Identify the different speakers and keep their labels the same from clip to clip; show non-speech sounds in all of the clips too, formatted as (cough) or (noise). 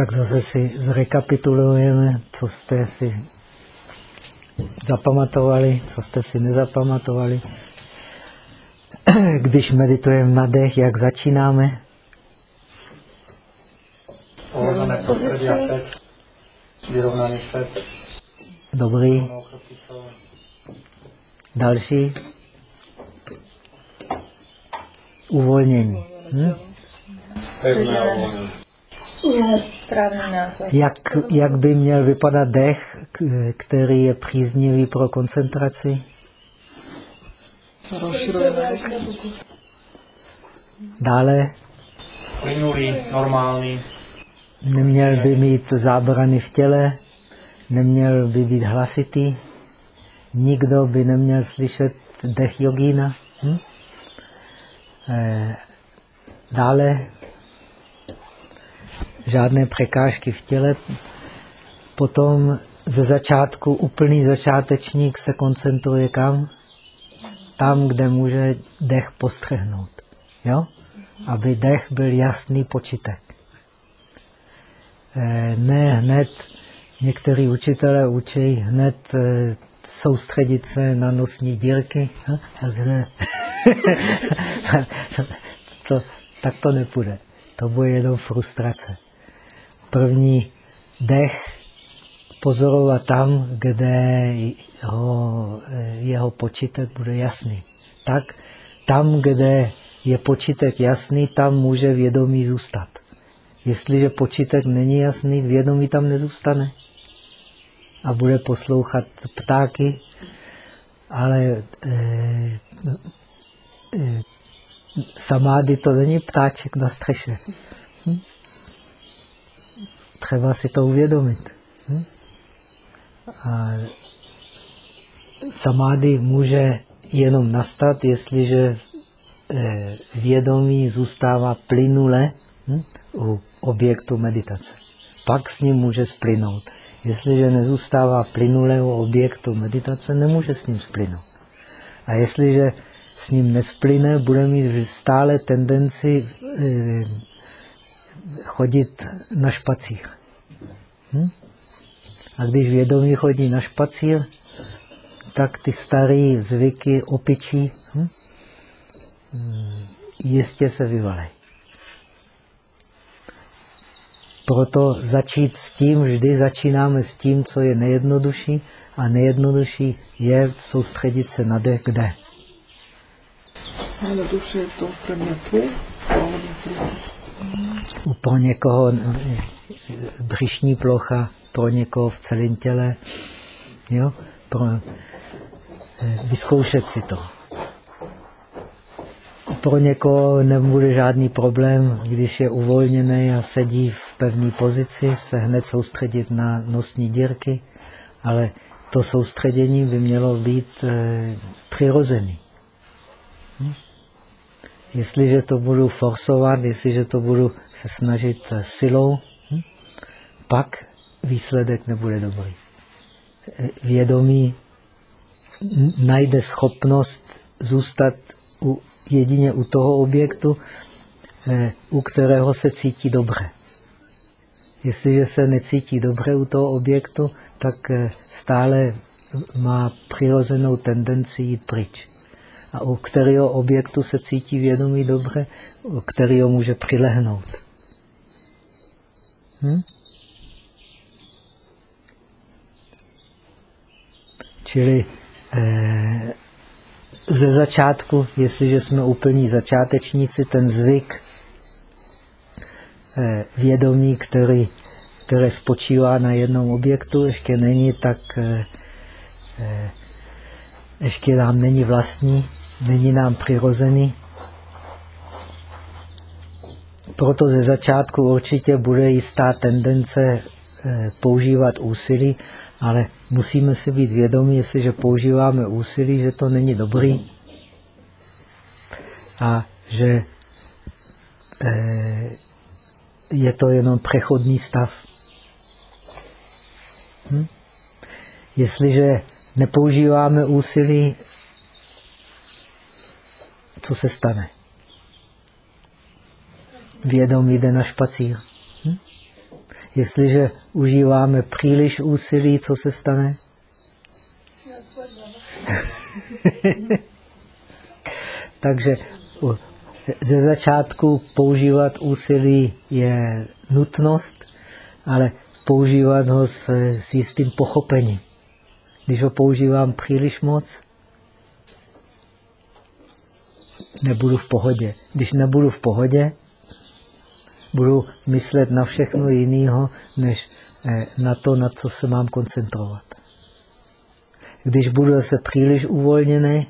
Speaker 1: Tak zase si zrekapitulujeme, co jste si zapamatovali, co jste si nezapamatovali. (clears throat) Když meditujeme na dech, jak začínáme?
Speaker 2: Pohodlné prostředí a set. Vyrovnaný set.
Speaker 1: Dobrý. Další. Uvolnění. Hm?
Speaker 2: Pevné uvolnění.
Speaker 3: Správný název.
Speaker 1: Jak, jak by měl vypadat dech, který je příznivý pro koncentraci? Dále
Speaker 2: Plynulý, normální.
Speaker 1: neměl by mít zábrany v těle, neměl by být hlasitý, nikdo by neměl slyšet dech jogína. Hm? Eh, dále žádné překážky v těle. Potom ze začátku úplný začátečník se koncentruje kam? Tam, kde může dech postřehnout. Jo? Aby dech byl jasný počítek. Eh, Ne hned, některý učitelé učí hned eh, soustředit se na nosní dírky. Takže (laughs) to, tak to nepůjde. To bude jenom frustrace. První dech pozorovat tam, kde ho, jeho počítek bude jasný. Tak tam, kde je počítek jasný, tam může vědomí zůstat. Jestliže počítek není jasný, vědomí tam nezůstane. A bude poslouchat ptáky, ale eh, eh, samády to není ptáček na střeše. Třeba si to uvědomit. Hm? A samády může jenom nastat, jestliže eh, vědomí zůstává plynule hm, u objektu meditace. Pak s ním může splynout. Jestliže nezůstává plynule u objektu meditace, nemůže s ním splynout. A jestliže s ním nesplyne, bude mít stále tendenci eh, chodit na špacír. Hm? A když vědomí chodí na špacír, tak ty staré zvyky opičí hm? hm, jistě se vyvalej. Proto začít s tím, vždy začínáme s tím, co je nejjednodušší a nejjednodušší je soustředit se na dech, kde.
Speaker 3: Jednoduše je to pro mě tu.
Speaker 1: U- Pro někoho břišní plocha, pro někoho v celém těle. Jo? Pro, eh, vyzkoušet si to. Pro někoho nebude žádný problém, když je uvolněný a sedí v pevné pozici, se hned soustředit na nosní dírky, ale to soustředění by mělo být eh, přirozený. Jestliže to budu forsovat, jestliže to budu se snažit eh, silou, hm, pak výsledek nebude dobrý. Eh, Vědomí najde schopnost zůstat u, jedině u toho objektu, eh, u kterého se cítí dobře. Jestliže se necítí dobře u toho objektu, tak stále má přirozenou tendenci jít pryč a u kterého objektu se cítí vědomí dobře, u kterého může přilehnout. Hm? Čili eh, ze začátku, jestliže jsme úplní začátečníci, ten zvyk eh, vědomí, který, které spočívá na jednom objektu, ještě není tak, eh, eh, ještě nám není vlastní, není nám přirozený. Proto ze začátku určitě bude jistá tendence eh, používat úsilí, ale musíme si být vědomi, jestliže používáme úsilí, že to není dobrý a že eh, je to jenom přechodný stav. Hm? Jestliže nepoužíváme úsilí, co se stane? Vědomí jde na špacír. Hm? Jestliže užíváme příliš úsilí, co se stane? (laughs) Takže ze začátku používat úsilí je nutnost, ale používat ho s, s jistým pochopením. Když ho používám příliš moc, nebudu v pohodě. Když nebudu v pohodě, budu myslet na všechno jiného, než eh, na to, na co se mám koncentrovat. Když budu zase příliš uvolněný,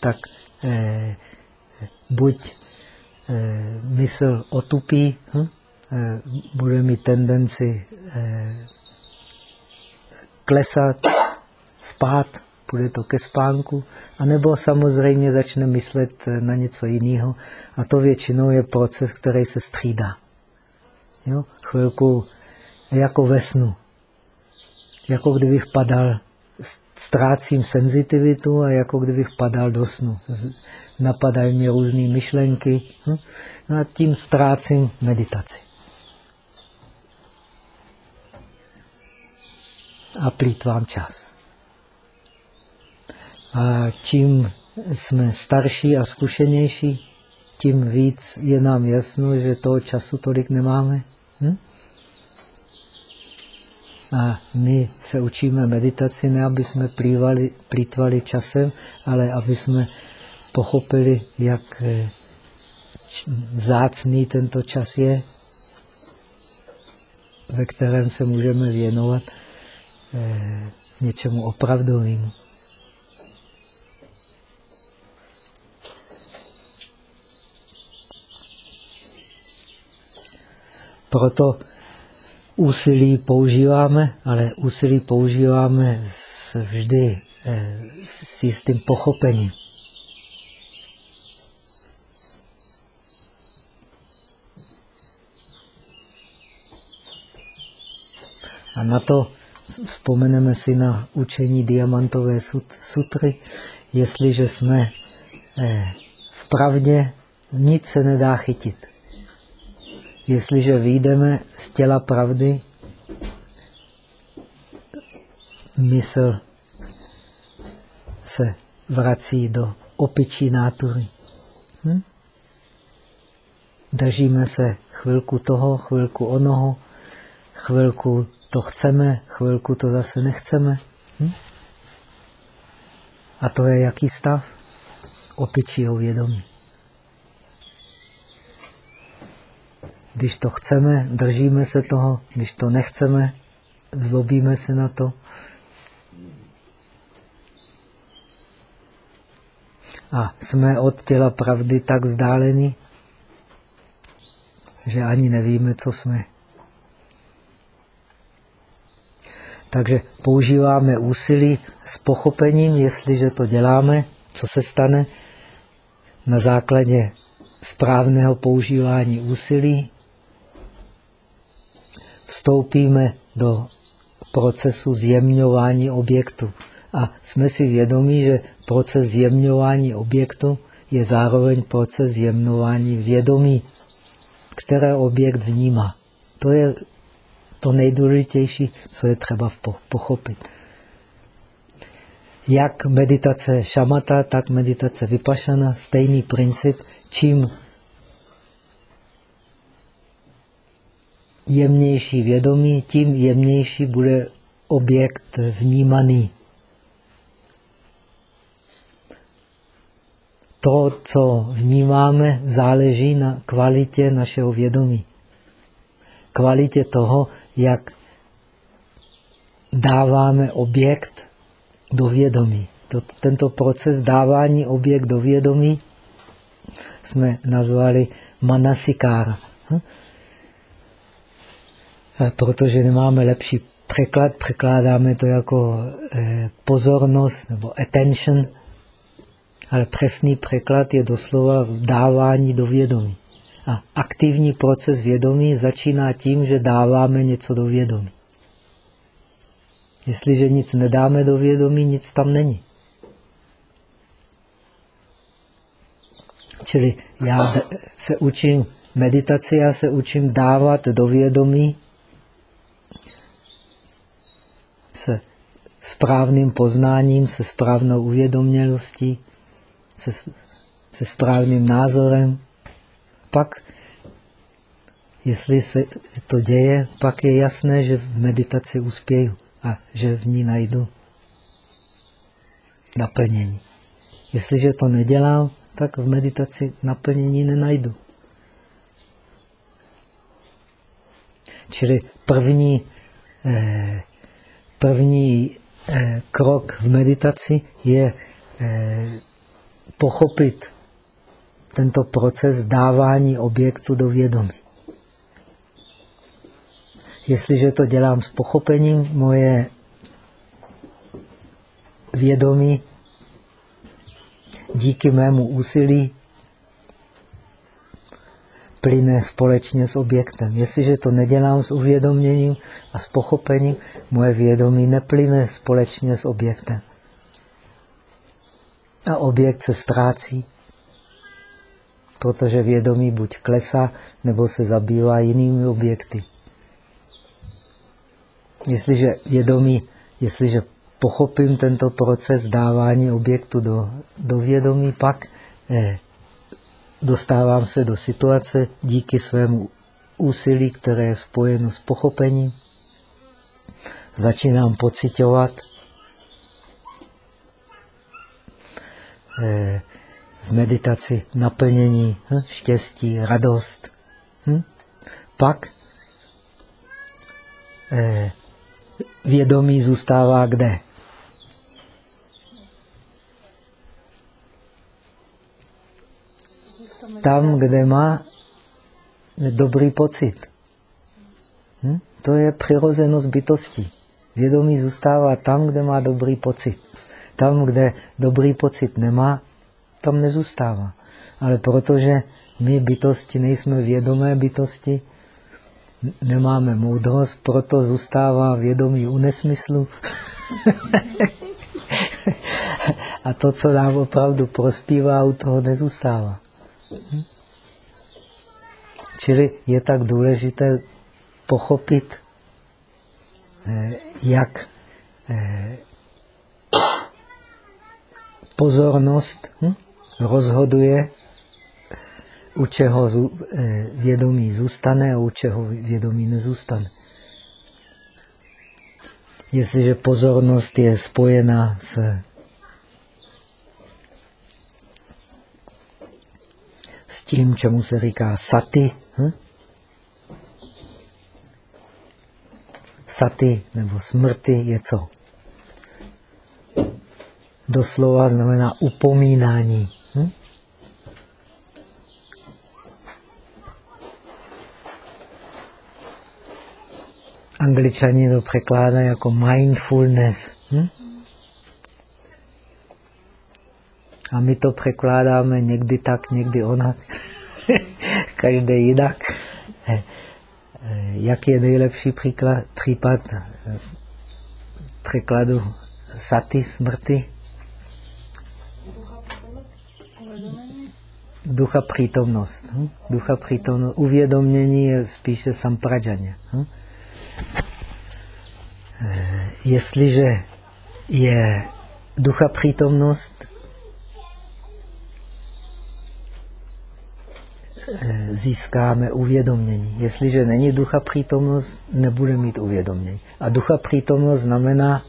Speaker 1: tak eh, buď eh, mysl otupí, hm? eh, bude mít tendenci eh, klesat, spát, půjde to ke spánku, anebo samozřejmě začne myslet na něco jiného. A to většinou je proces, který se střídá. Jo? Chvilku jako ve snu. Jako kdybych padal, ztrácím senzitivitu a jako kdybych padal do snu. Napadají mě různé myšlenky hm? No a tím ztrácím meditaci. A plítvám čas. A čím jsme starší a zkušenější, tím víc je nám jasno, že toho času tolik nemáme. Hm? A my se učíme meditaci ne, aby jsme plývali, plýtvali časem, ale aby jsme pochopili, jak eh, vzácný tento čas je, ve kterém se můžeme věnovat eh, něčemu opravdovému. Proto úsilí používáme, ale úsilí používáme vždy eh, s jistým pochopením. A na to vzpomeneme si na učení diamantové sutry. Jestliže jsme eh, v pravdě, nic se nedá chytit. Jestliže vyjdeme z těla pravdy, mysl se vrací do opičí nátury. Hm? Držíme se chvilku toho, chvilku onoho, chvilku to chceme, chvilku to zase nechceme. Hm? A to je jaký stav? Opičího vědomí. Když to chceme, držíme se toho, když to nechceme, zlobíme se na to. A jsme od těla pravdy tak vzdáleni, že ani nevíme, co jsme. Takže používáme úsilí s pochopením, jestliže to děláme, co se stane na základě správného používání úsilí, vstoupíme do procesu zjemňování objektu. A jsme si vědomí, že proces zjemňování objektu je zároveň proces zjemňování vědomí, které objekt vnímá. To je to nejdůležitější, co je třeba pochopit. Jak meditace šamata, tak meditace vypašana, stejný princip. Čím jemnější vědomí, tím jemnější bude objekt vnímaný. To, co vnímáme, záleží na kvalitě našeho vědomí. Kvalitě toho, jak dáváme objekt do vědomí. Tento proces dávání objekt do vědomí jsme nazvali manasikára. Hm? protože nemáme lepší překlad, překládáme to jako eh, pozornost nebo attention, ale přesný překlad je doslova dávání do vědomí. A aktivní proces vědomí začíná tím, že dáváme něco do vědomí. Jestliže nic nedáme do vědomí, nic tam není. Čili já se učím meditaci já se učím dávat do vědomí se správným poznáním, se správnou uvědomělostí, se, se správným názorem. Pak, jestli se to děje, pak je jasné, že v meditaci uspěju a že v ní najdu naplnění. Jestliže to nedělám, tak v meditaci naplnění nenajdu. Čili první, eh, první eh, krok v meditaci je eh, pochopit tento proces dávání objektu do vědomí. Jestliže to dělám s pochopením, moje vědomí díky mému úsilí plyne společně s objektem. Jestliže to nedělám s uvědoměním a s pochopením, moje vědomí neplyne společně s objektem. A objekt se ztrácí, protože vědomí buď klesá, nebo se zabývá jinými objekty. Jestliže vědomí, jestliže pochopím tento proces dávání objektu do, do vědomí, pak eh, dostávám se do situace díky svému úsilí, které je spojeno s pochopením. Začínám pocitovat eh, v meditaci naplnění, hm, štěstí, radost. Hm? Pak eh, vědomí zůstává kde? Tam, kde má dobrý pocit. Hm? To je přirozenost bytosti. Vědomí zůstává tam, kde má dobrý pocit. Tam, kde dobrý pocit nemá, tam nezůstává. Ale protože my bytosti nejsme vědomé bytosti, nemáme moudrost, proto zůstává vědomí u nesmyslu. (laughs) A to, co nám opravdu prospívá, u toho nezůstává. Čili je tak důležité pochopit, eh, jak eh, pozornost hm, rozhoduje, u čeho eh, vědomí zůstane a u čeho vědomí nezůstane. Jestliže pozornost je spojena s s tím, čemu se říká saty. Hm? Saty nebo smrty je co? Doslova znamená upomínání. Hm? Angličani to překládají jako mindfulness. Hm? A my to překládáme někdy tak, někdy onak. (laughs) Každý jinak. Eh, eh, jak je nejlepší příklad, případ eh, překladu saty, smrti? Ducha přítomnost. Hm? Ducha přítomnost. Uvědomění je spíše samprajaně. Hm? Jestliže je ducha přítomnost, získáme uvědomění. Jestliže není ducha přítomnost, nebude mít uvědomění. A ducha přítomnost znamená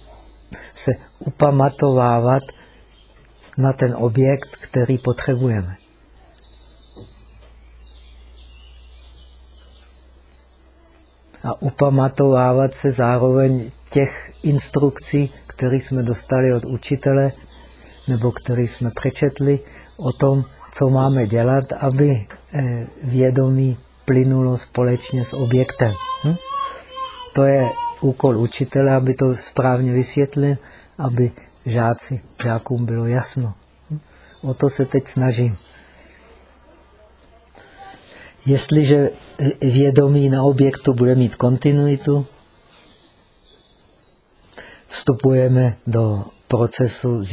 Speaker 1: se upamatovávat na ten objekt, který potřebujeme. A upamatovávat se zároveň těch instrukcí, které jsme dostali od učitele, nebo které jsme přečetli o tom, co máme dělat, aby eh, vědomí plynulo společně s objektem. Hm? To je úkol učitele, aby to správně vysvětlil, aby žáci, žákům bylo jasno. Hm? O to se teď snažím. Jestliže vědomí na objektu bude mít kontinuitu, vstupujeme do procesu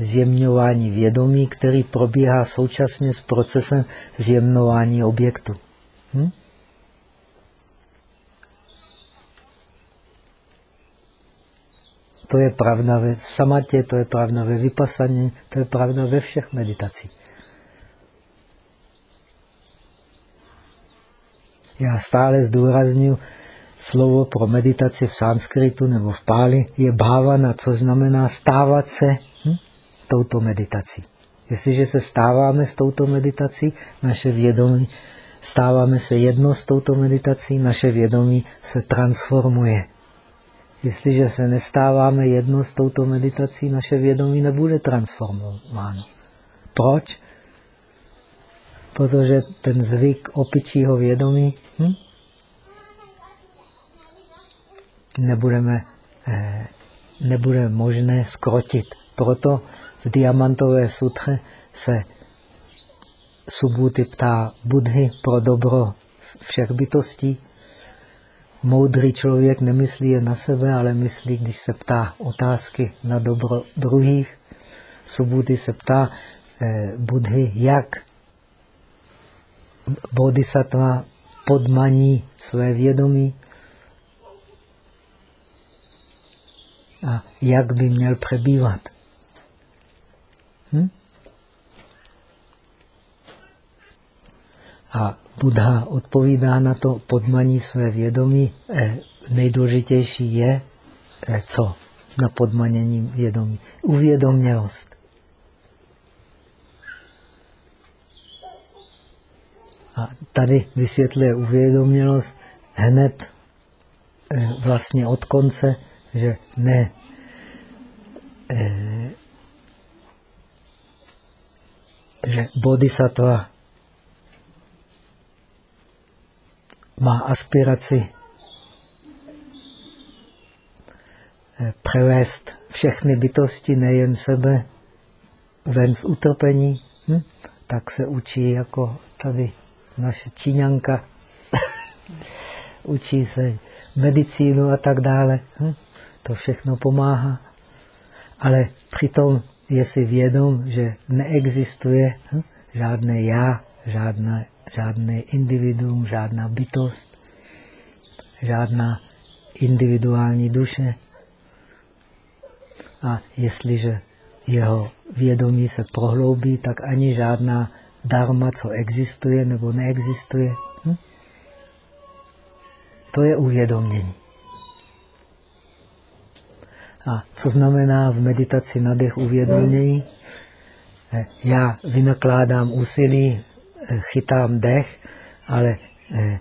Speaker 1: zjemňování vědomí, který probíhá současně s procesem zjemňování objektu. Hm? To je pravda ve samatě, to je pravda ve vypasaně, to je pravda ve všech meditacích. Já stále zdůraznuju, slovo pro meditaci v sanskritu nebo v páli je bhavana, což znamená stávat se hm, touto meditací. Jestliže se stáváme s touto meditací, naše vědomí, stáváme se jedno s touto meditací, naše vědomí se transformuje. Jestliže se nestáváme jedno s touto meditací, naše vědomí nebude transformováno. Proč? Protože ten zvyk opičího vědomí hm? Nebudeme, eh, nebude možné skrotit. Proto v diamantové sutře se Subhuti ptá Budhy pro dobro všech bytostí. Moudrý člověk nemyslí jen na sebe, ale myslí, když se ptá otázky na dobro druhých. Subhuti se ptá eh, Budhy, jak bodhisattva podmaní své vědomí a jak by měl přebývat. Hm? A Buddha odpovídá na to podmaní své vědomí. Eh, nejdůležitější je eh, co na podmanění vědomí? Uvědomělost. A tady vysvětluje uvědomělost hned eh, vlastně od konce, že ne eh, že bodhisattva má aspiraci eh, převést všechny bytosti, nejen sebe, ven z utrpení, hm? tak se učí jako tady naše Číňanka. (laughs) učí se medicínu a tak dále. Hm? To všechno pomáhá. Ale přitom je si vědom, že neexistuje hm? žádné já, žádné, žádné individuum, žádná bytost, žádná individuální duše. A jestliže jeho vědomí se prohloubí, tak ani žádná dharma, co existuje nebo neexistuje, hm? to je uvědomění. A co znamená v meditaci na dech uvědomění? Eh, já vynakládám úsilí, eh, chytám dech, ale eh,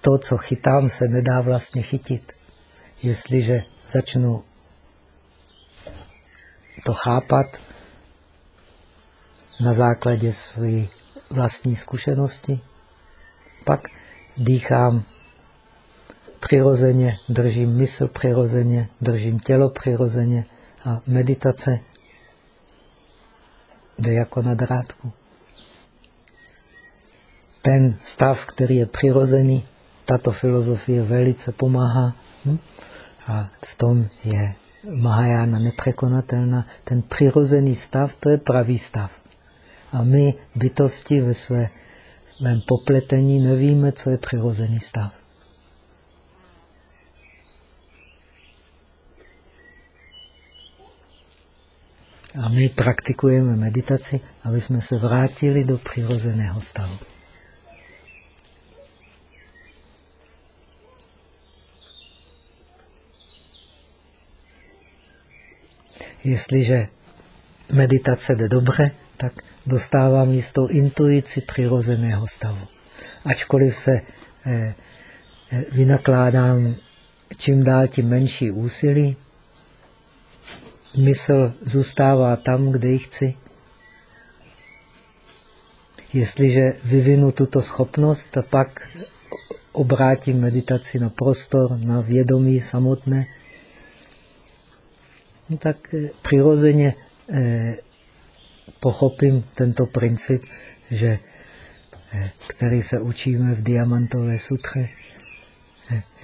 Speaker 1: to, co chytám, se nedá vlastně chytit. Jestliže začnu to chápat na základě své vlastní zkušenosti, pak dýchám přirozeně, držím mysl přirozeně, držím tělo přirozeně a meditace jde jako na drátku. Ten stav, který je přirozený, tato filozofie velice pomáhá hm? a v tom je Mahajana nepřekonatelná. Ten přirozený stav, to je pravý stav. A my, bytosti ve svém popletení, nevíme, co je přirozený stav. A my praktikujeme meditaci, aby jsme se vrátili do přirozeného stavu. Jestliže meditace jde dobře, tak dostávám jistou intuici přirozeného stavu. Ačkoliv se eh, eh, vynakládám čím dál tím menší úsilí, mysl zůstává tam, kde ji chci. Jestliže vyvinu tuto schopnost, tak pak obrátím meditaci na prostor, na vědomí samotné, no tak eh, přirozeně eh, pochopím tento princip, že, eh, který se učíme v diamantové sutře,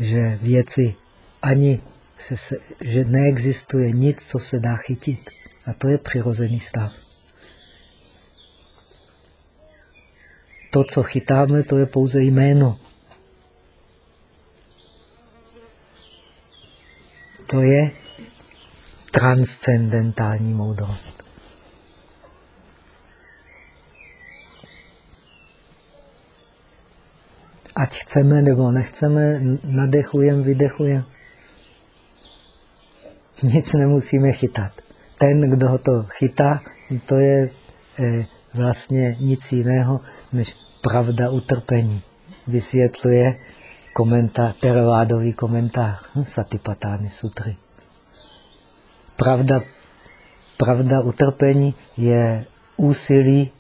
Speaker 1: že věci ani se, se, že neexistuje nic, co se dá chytit. A to je přirozený stav. To, co chytáme, to je pouze jméno. To je transcendentální moudrost. Ať chceme nebo nechceme, nadechujeme, vydechujeme. Nic nemusíme chytat. Ten, kdo ho to chytá, to je eh, vlastně nic jiného než pravda utrpení. Vysvětluje komentář, teravádový komentář Satipatány sutry. Pravda, pravda utrpení je úsilí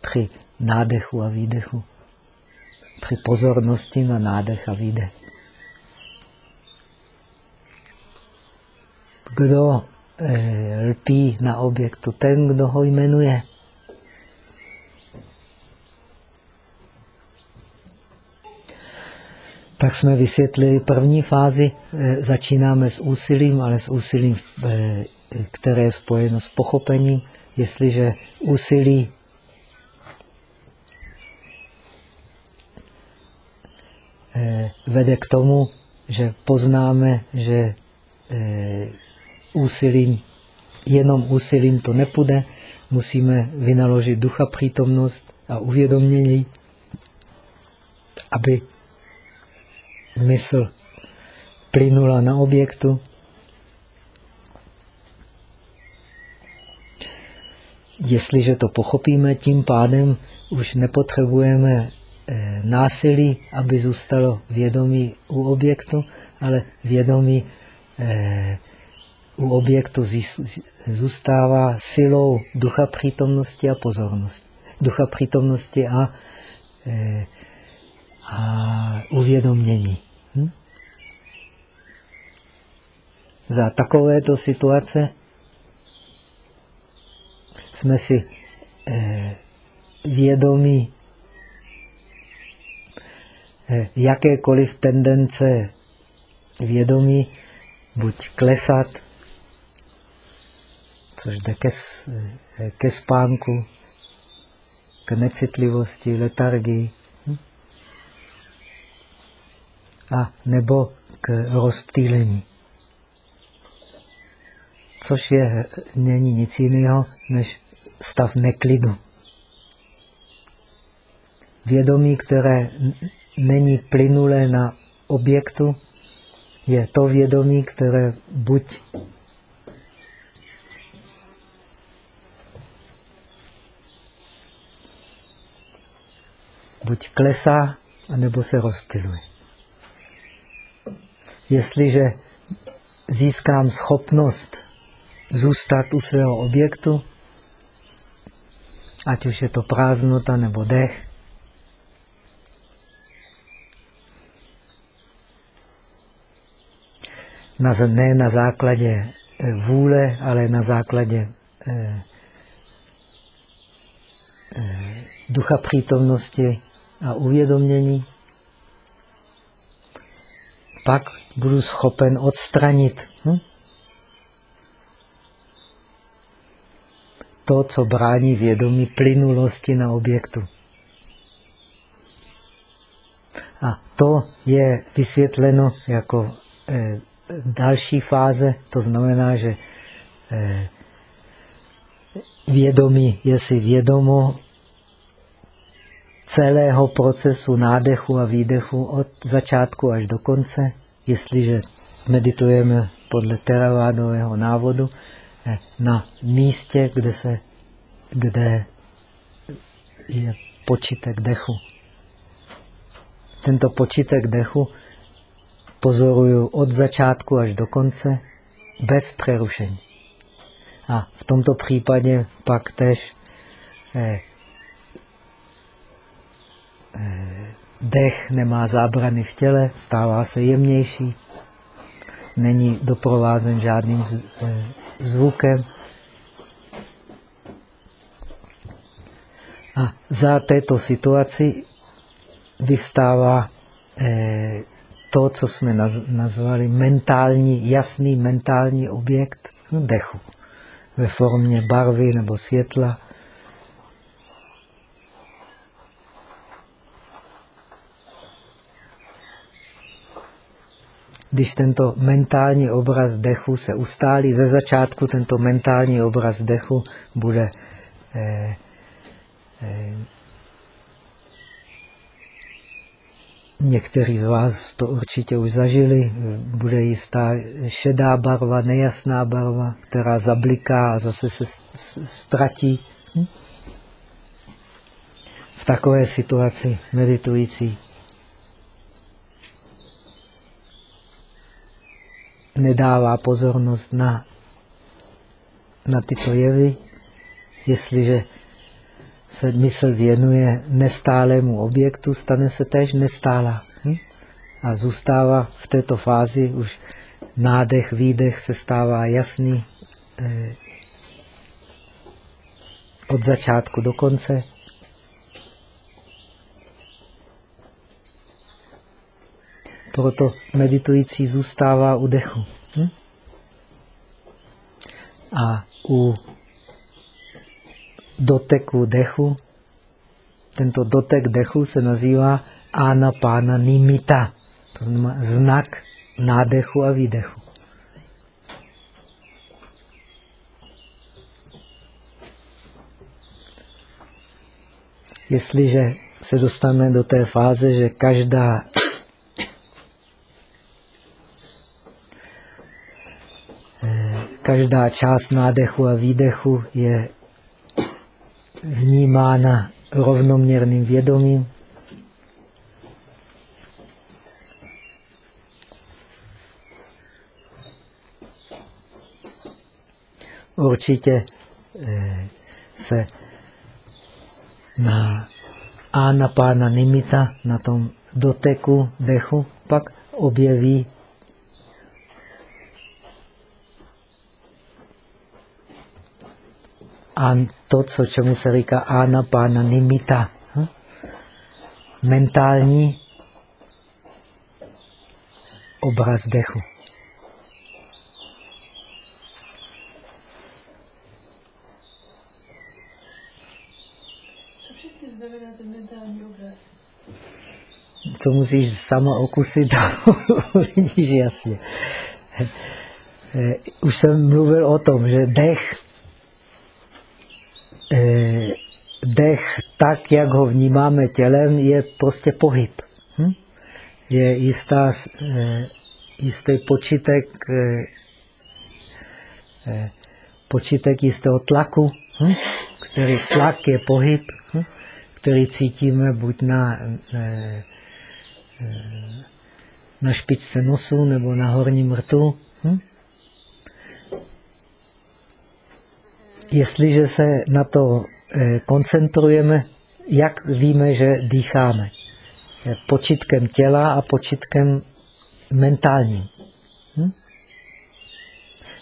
Speaker 1: při nádechu a výdechu. Při pozornosti na nádech a výdech. Kdo e, lpí na objektu? Ten, kdo ho jmenuje. Tak jsme vysvětlili první fázi. Eh, začínáme s úsilím, ale s úsilím, eh, které je spojeno s pochopením. Jestliže úsilí eh, vede k tomu, že poznáme, že úsilím, jenom úsilím to nepůjde, musíme vynaložit ducha přítomnost a uvědomění, aby mysl plynula na objektu. Jestliže to pochopíme, tím pádem už nepotřebujeme eh, násilí, aby zůstalo vědomí u objektu, ale vědomí eh, u objektu zůstává silou ducha přítomnosti a pozornosti. Ducha přítomnosti a, eh, a uvědomění. Hm? Za takovéto situace jsme si eh, vědomí eh, jakékoliv tendence vědomí buď klesat, což jde ke, eh, ke spánku, k necitlivosti, letargii, a nebo k rozptýlení. Což je, není nic jiného, než stav neklidu. Vědomí, které není plynulé na objektu, je to vědomí, které buď buď klesá, anebo se rozptiluje. Jestliže získám schopnost zůstat u svého objektu, ať už je to prázdnota nebo dech, na, ne na základě eh, vůle, ale na základě eh, eh, ducha přítomnosti a uvědomění, pak budu schopen odstranit hm? to, co brání vědomí plynulosti na objektu. A to je vysvětleno jako eh, další fáze, to znamená, že eh, vědomí je si vědomo celého procesu nádechu a výdechu od začátku až do konce jestliže meditujeme podle teravádového návodu eh, na místě, kde, se, kde je počítek dechu. Tento počítek dechu pozoruju od začátku až do konce bez přerušení. A v tomto případě pak tež eh, Dech nemá zábrany v těle, stává se jemnější, není doprovázen žádným eh, zvukem. A za této situaci vystává eh, to, co jsme nazvali mentální, jasný mentální objekt dechu ve formě barvy nebo světla. Když tento mentální obraz dechu se ustálí, ze začátku tento mentální obraz dechu bude eh, eh, Někteří z vás to určitě už zažili. Bude jistá šedá barva, nejasná barva, která zabliká a zase se ztratí. Hm? V takové situaci meditující nedává pozornost na, na tyto jevy, jestliže se mysl věnuje nestálému objektu, stane se též nestálá. Hm? A zůstává v této fázi už nádech, výdech se stává jasný eh, od začátku do konce. Proto meditující zůstává u dechu. Hm? A u doteku dechu. Tento dotek dechu se nazývá anapána nimita. To znamená znak nádechu a výdechu. Jestliže se dostaneme do té fáze, že každá eh, každá část nádechu a výdechu je vnímána rovnoměrným vědomím. Určitě eh, se na anapána nimita, na tom doteku dechu, pak objeví a to, co, čemu se říká anapána nimita. Hm? Mentální obraz dechu. To musíš sama okusit (laughs) a vidíš jasně. Eh, už jsem mluvil o tom, že dech dech, tak jak ho vnímáme tělem, je prostě pohyb. Hm? Je jistá, eh, jistý počítek, eh, počítek jistého tlaku, hm? který tlak je pohyb, hm? který cítíme buď na, na špičce nosu nebo na horním rtu. Hm? Jestliže se na to eh, koncentrujeme, jak víme, že dýcháme? Počitkem těla a počitkem mentálním. Hm?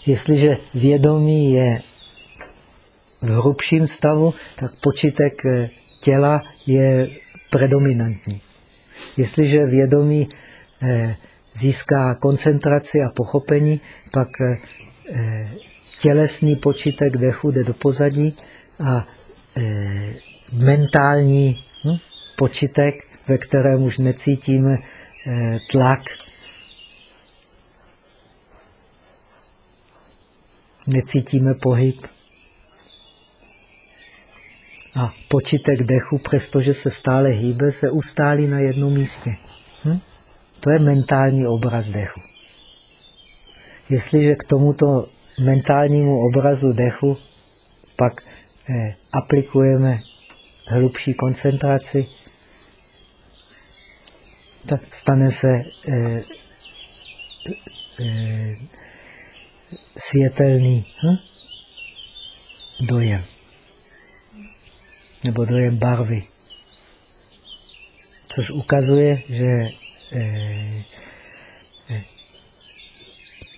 Speaker 1: Jestliže vědomí je v hrubším stavu, tak počitek eh, těla je predominantní. Jestliže vědomí eh, získá koncentraci a pochopení, pak tělesný počítek dechu jde do pozadí a e, mentální hm, počítek, ve kterém už necítíme e, tlak, necítíme pohyb. A počítek dechu, přestože se stále hýbe, se ustálí na jednom místě. Hm? To je mentální obraz dechu. Jestliže k tomuto mentálnímu obrazu dechu pak eh, aplikujeme hlubší koncentraci, tak stane se eh, eh, světelný hm? dojem nebo dojem barvy. Což ukazuje, že eh,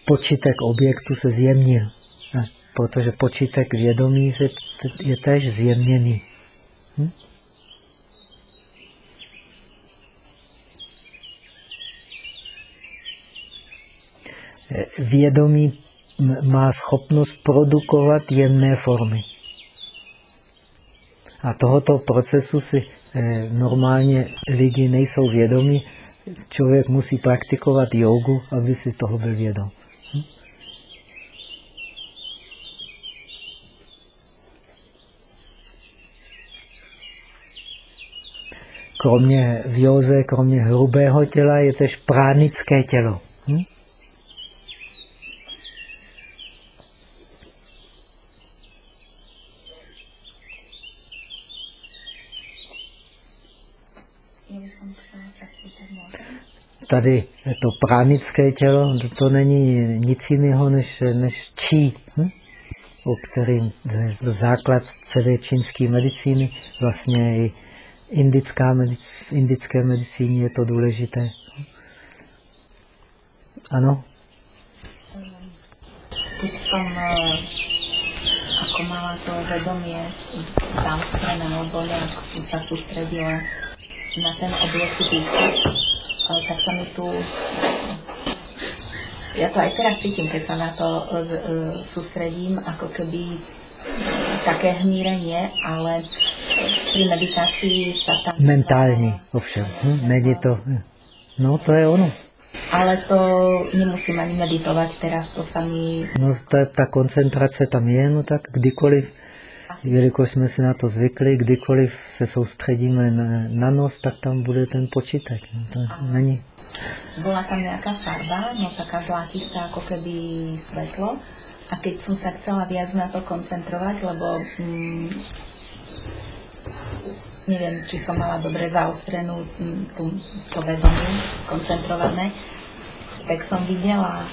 Speaker 1: počítek objektu se zjemnil, protože počítek vědomí je též zjemněný. Hm? vědomí má schopnost produkovat jemné formy. A tohoto procesu si eh, normálně lidi nejsou vědomi. Člověk musí praktikovat jogu, aby si toho byl vědom. Kromě v józe, kromě hrubého těla, je tež pránické tělo. Hm? tady to pránické tělo, to, to není nic jiného než, než čí, hm? o kterým základ celé čínské medicíny, vlastně i indická medic, v indické medicíně je to důležité. Ano?
Speaker 3: Keď som ako mala to vedomie zamstrené, nejak som sa sústredila na ten objekt dýchu, tak sa mi tu ja to aj teraz cítim, keď sa na to z, uh, sústredím, ako keby také hmírenie, ale pri meditácii sa tam...
Speaker 1: Mentální, ovšem. Hm? Není to... No, to je ono.
Speaker 3: Ale to nemusím ani meditovat teraz, to sami...
Speaker 1: No, ta, ta koncentrace tam je, no tak kdykoliv jelikož jsme si na to zvykli, kdykoliv se soustředíme na, na nos, tak tam bude ten počítek. No, to není.
Speaker 3: Byla tam nějaká farba, no taká zlatistá, jako keby světlo. A keď jsem se chcela viac na to koncentrovat, lebo mm, nevím, či som mala dobře zaostrenú tu, to vedomí, koncentrované, tak som viděla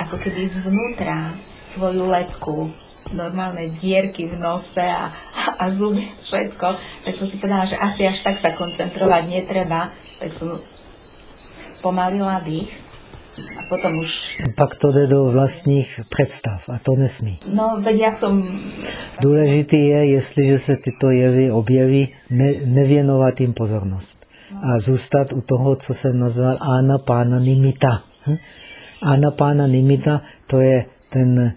Speaker 3: ako keby zvnútra svoju lepku normálne dierky v nose a, a zuby, všetko, tak som si povedala, že asi až tak sa koncentrovať netreba, tak som pomalila dých a potom už...
Speaker 1: Pak to jde do vlastních představ a to nesmí.
Speaker 3: No, veď ja som...
Speaker 1: Důležitý je, jestliže se tyto jevy objeví, ne, nevěnovat jim pozornost. A zůstat u toho, co jsem nazval Pána nimita. Hm? Pána nimita, to je ten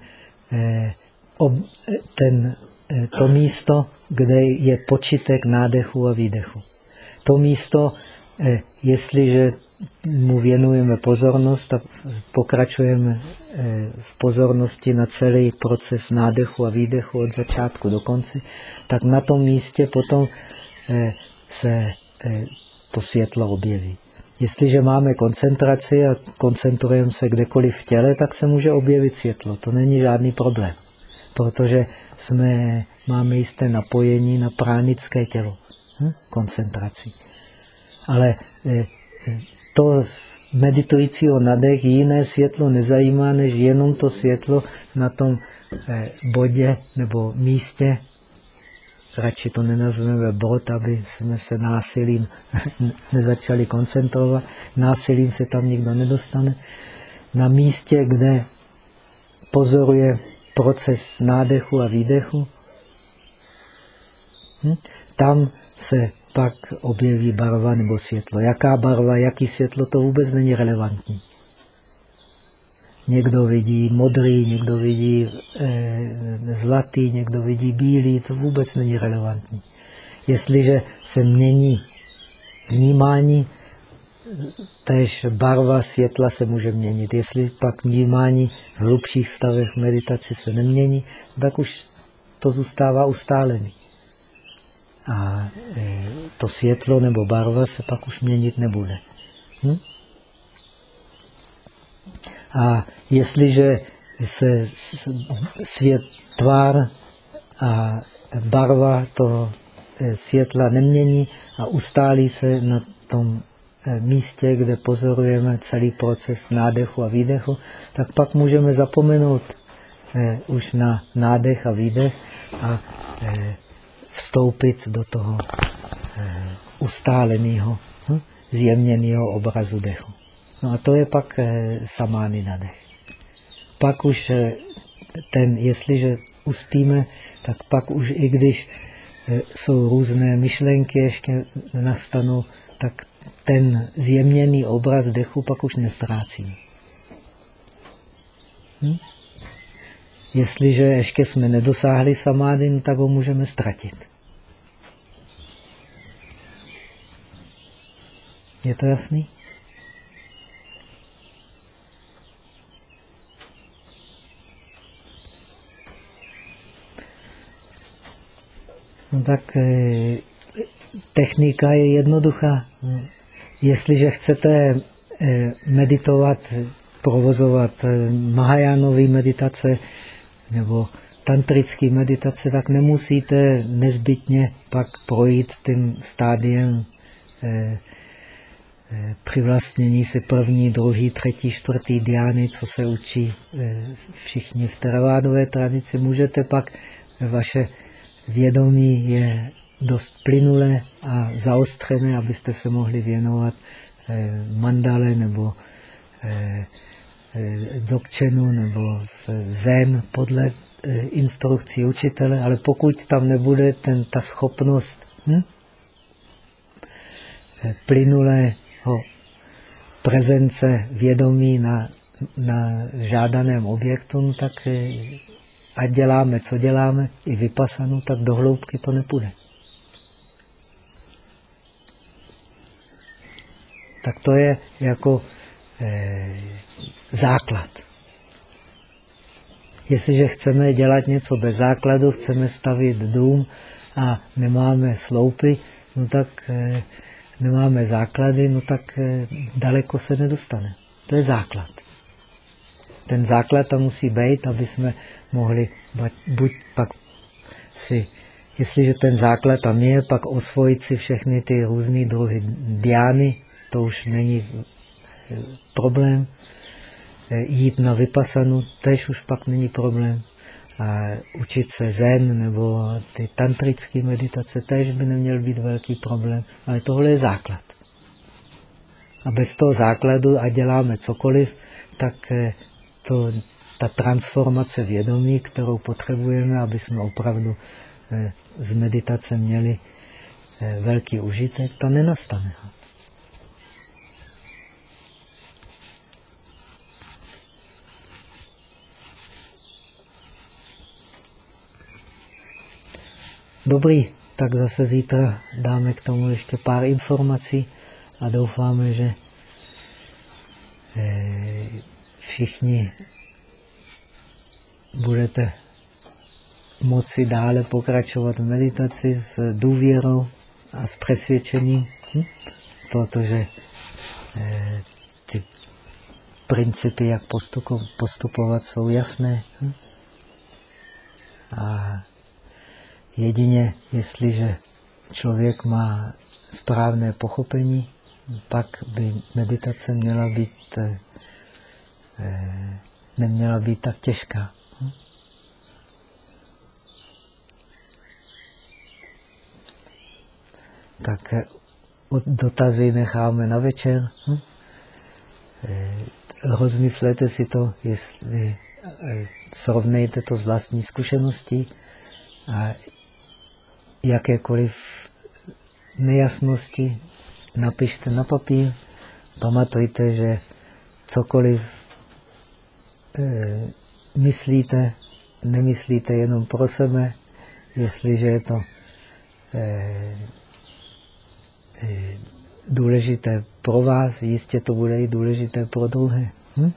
Speaker 1: eh, ob, ten, eh, to místo, kde je počítek nádechu a výdechu. To místo, eh, jestliže mu věnujeme pozornost a pokračujeme eh, v pozornosti na celý proces nádechu a výdechu od začátku do konce, tak na tom místě potom se to světlo objeví. Jestliže máme koncentraci a koncentrujeme se kdekoliv v těle, tak se může objevit světlo. To není žádný problém protože jsme, máme jisté napojení na pránické tělo, hm? koncentraci. Ale eh, to meditujícího nadech jiné světlo nezajímá, než jenom to světlo na tom eh, bodě nebo místě, radši to nenazveme bod, aby jsme se násilím (laughs) nezačali koncentrovat. Násilím se tam nikdo nedostane. Na místě, kde pozoruje proces nádechu a výdechu, hm? tam se pak objeví barva nebo světlo. Jaká barva, jaký světlo, to vůbec není relevantní. Někdo vidí modrý, někdo vidí e, zlatý, někdo vidí bílý, to vůbec není relevantní. Jestliže se mění vnímání, Tež barva světla se může měnit. Jestli pak vnímání v hlubších stavech meditace se nemění, tak už to zůstává ustálený. A e, to světlo nebo barva se pak už měnit nebude. Hm? A jestliže se svět, tvár a barva toho e, světla nemění a ustálí se na tom Eh, místě, kde pozorujeme celý proces nádechu a výdechu, tak pak můžeme zapomenout eh, už na nádech a výdech a eh, vstoupit do toho eh, ustáleného, hm, zjemněného obrazu dechu. No a to je pak eh, samány na dech. Pak už eh, ten, jestliže uspíme, tak pak už i když jsou různé myšlenky ještě nastanou, tak ten zjemněný obraz dechu pak už nestrácí. Hm? Jestliže ještě jsme nedosáhli samády, tak ho můžeme ztratit. Je to jasný? No tak eh, technika je jednoduchá. Jestliže chcete eh, meditovat, provozovat eh, Mahajánové meditace nebo tantrické meditace, tak nemusíte nezbytně pak projít tím stádiem přivlastnění si první, druhý, třetí, čtvrtý diány, co se učí všichni v teravádové tradici. Můžete pak vaše vědomí je dost plynulé a zaostřené, abyste se mohli věnovat eh, mandale nebo eh, eh, dzogčenu nebo zem podle instrukcí učitele, ale pokud tam nebude ten, ta schopnost hm, plynulého prezence vědomí na, na žádaném objektu, no tak ať děláme, co děláme, i vypasanu, tak do hloubky to nepůjde. Tak to je jako základ. Jestliže chceme dělat něco bez základu, chceme stavit dům a nemáme sloupy, no tak e, nemáme základy, no tak e, daleko se nedostane. To je základ. Ten základ tam musí být, aby jsme mohli buď pak si, jestliže ten základ tam je, pak osvojit si všechny ty různé druhy diány, to už není eh, problém. Eh, jít na vypasanu, tež už pak není problém. A učit se zen nebo ty tantrické meditace, tež by neměl být velký problém. Ale tohle je základ. A bez toho základu, a děláme cokoliv, tak eh, to ta transformace vědomí, kterou potřebujeme, aby jsme opravdu eh, z meditace měli velký užitek, ta nenastane. Dobrý, tak zase zítra dáme k tomu ještě pár informací a doufáme, že eh, všichni budete moci dále pokračovat v meditaci s důvěrou a s přesvědčením, hm? protože eh, ty principy, jak postupovat, jsou jasné. Hm? A jedině, jestliže člověk má správné pochopení, pak by meditace měla být, eh, neměla být tak těžká. tak eh, dotazy necháme na večer. Hm? Eh, rozmyslete si to, jestli eh, srovnejte to s vlastní zkušeností a jakékoliv nejasnosti napište na papír. Pamatujte, že cokoliv e, myslíte, nemyslíte jenom pro sebe, jestliže je to e, důležité pro vás, jistě to bude i důležité pro druhé. Hm?